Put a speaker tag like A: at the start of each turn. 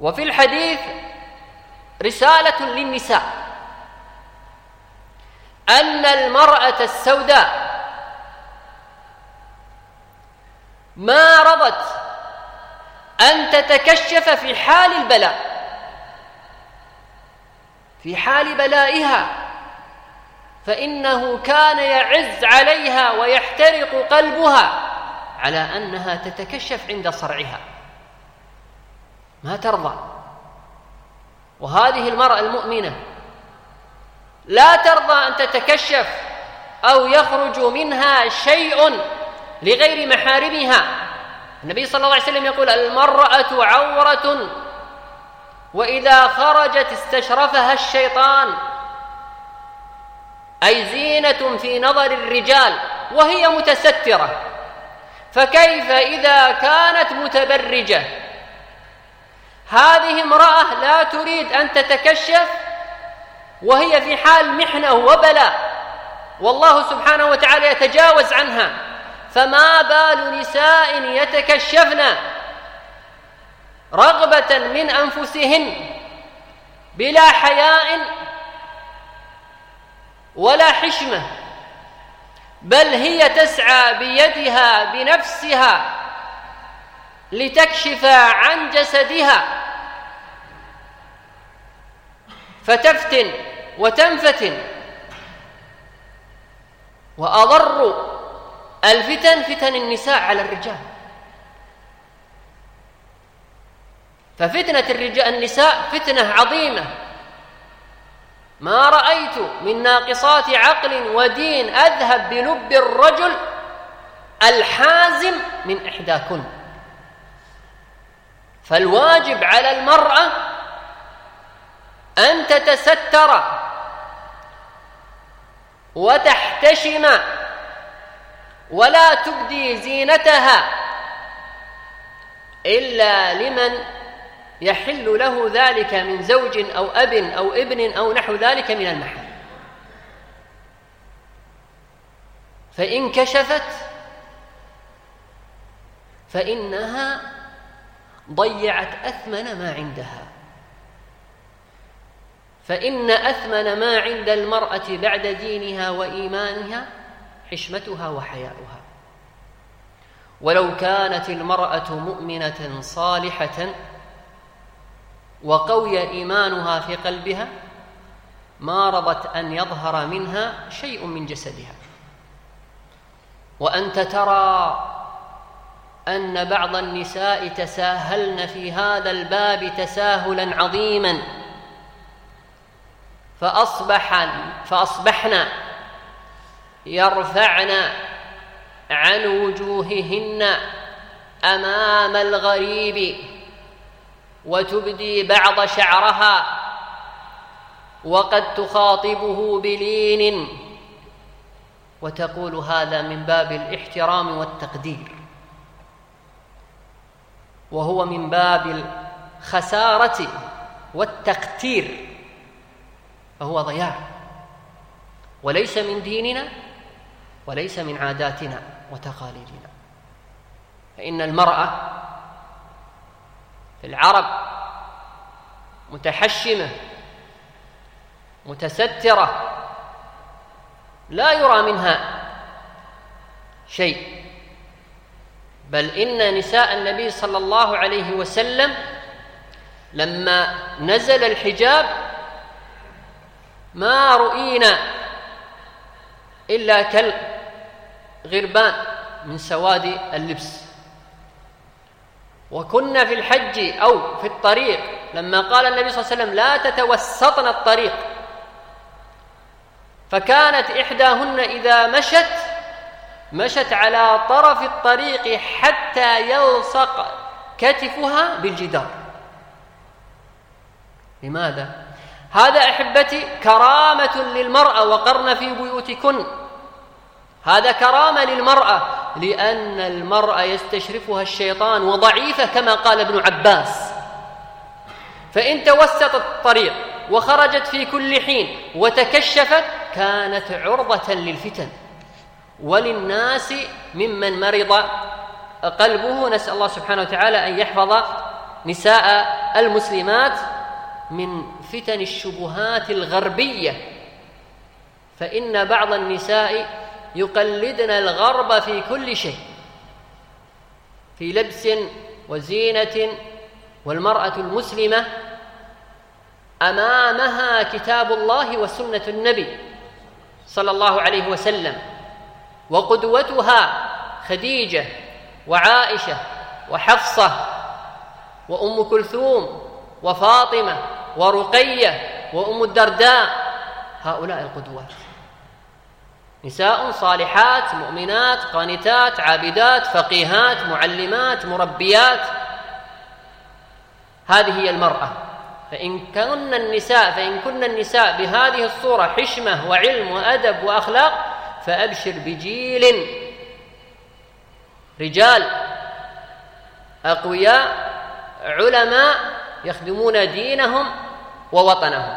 A: وفي الحديث رسالة للنساء. أن المرأة السوداء ما رضت أن تتكشف في حال البلاء في حال بلائها فإنه كان يعز عليها ويحترق قلبها على أنها تتكشف عند صرعها. ما ترضى. وهذه المرأة المؤمنة لا ترضى أن تتكشف أو يخرج منها شيء لغير محارمها. النبي صلى الله عليه وسلم يقول المرأة عورة وإذا خرجت استشرفها الشيطان. أي زينة في نظر الرجال وهي متسترة. فكيف إذا كانت متبرجة؟ هذه امرأة لا تريد أن تتكشف وهي في حال محنة وبلاء. والله سبحانه وتعالى يتجاوز عنها. فما بال نساء يتكشفن رغبة من أنفسهن بلا حياء ولا حشمة بل هي تسعى بيدها بنفسها لتكشف عن جسدها. فتفتن وتنفتن. وأضر الفتن فتن النساء على الرجال. ففتنة الرجال النساء فتنة عظيمة. ما رأيت من ناقصات عقل ودين أذهب بلب الرجل الحازم من إحداكن. فالواجب على المرأة أن تتستر وتحتشم ولا تبدي زينتها إلا لمن يحل له ذلك من زوج أو أب أو ابن أو نحو ذلك من المحل. فإن كشفت فإنها ضيعت أثمن ما عندها. فإن أثمن ما عند المرأة بعد دينها وإيمانها حشمتها وحياؤها. ولو كانت المرأة مؤمنة صالحة وقوي إيمانها في قلبها ما رضت أن يظهر منها شيء من جسدها. وأنت ترى أن بعض النساء تساهلن في هذا الباب تساهلا عظيما. فأصبحن فأصبحن يرفعن عن وجوههن أمام الغريب وتبدي بعض شعرها وقد تخاطبه بلين. وتقول هذا من باب الاحترام والتقدير. وهو من باب الخسارة والتقتير فهو ضياع. وليس من ديننا وليس من عاداتنا وتقاليدنا. فإن المرأة في العرب متحشمة متسترة لا يرى منها شيء. بل إن نساء النبي صلى الله عليه وسلم لما نزل الحجاب ما رؤينا إلا كالغربان من سواد اللبس. وكنا في الحج أو في الطريق لما قال النبي صلى الله عليه وسلم لا تتوسطن الطريق فكانت إحداهن إذا مشت مشت على طرف الطريق حتى يلصق كتفها بالجدار. لماذا؟ هذا أحبتي كرامة للمرأة وقرن في بيوتكن. هذا كرامة للمرأة لأن المرأة يستشرفها الشيطان وضعيفة كما قال ابن عباس. فإن توسطت الطريق وخرجت في كل حين وتكشفت كانت عرضة للفتن. وللناس ممن مرض قلبه. نسأل الله سبحانه وتعالى أن يحفظ نساء المسلمات من فتن الشبهات الغربية. فإن بعض النساء يقلدن الغرب في كل شيء في لبس وزينة والمرأة المسلمة أمامها كتاب الله وسنة النبي صلى الله عليه وسلم. وقدوتها خديجة وعائشة وحفصة وأم كلثوم وفاطمة ورقية وأم الدرداء. هؤلاء القدوات. نساء صالحات مؤمنات قانتات عابدات فقيهات معلمات مربيات. هذه هي المرأة. فإن كن النساء فإن كن النساء بهذه الصورة حشمة وعلم وأدب وأخلاق فأبشر بجيل رجال أقوياء علماء يخدمون دينهم ووطنهم.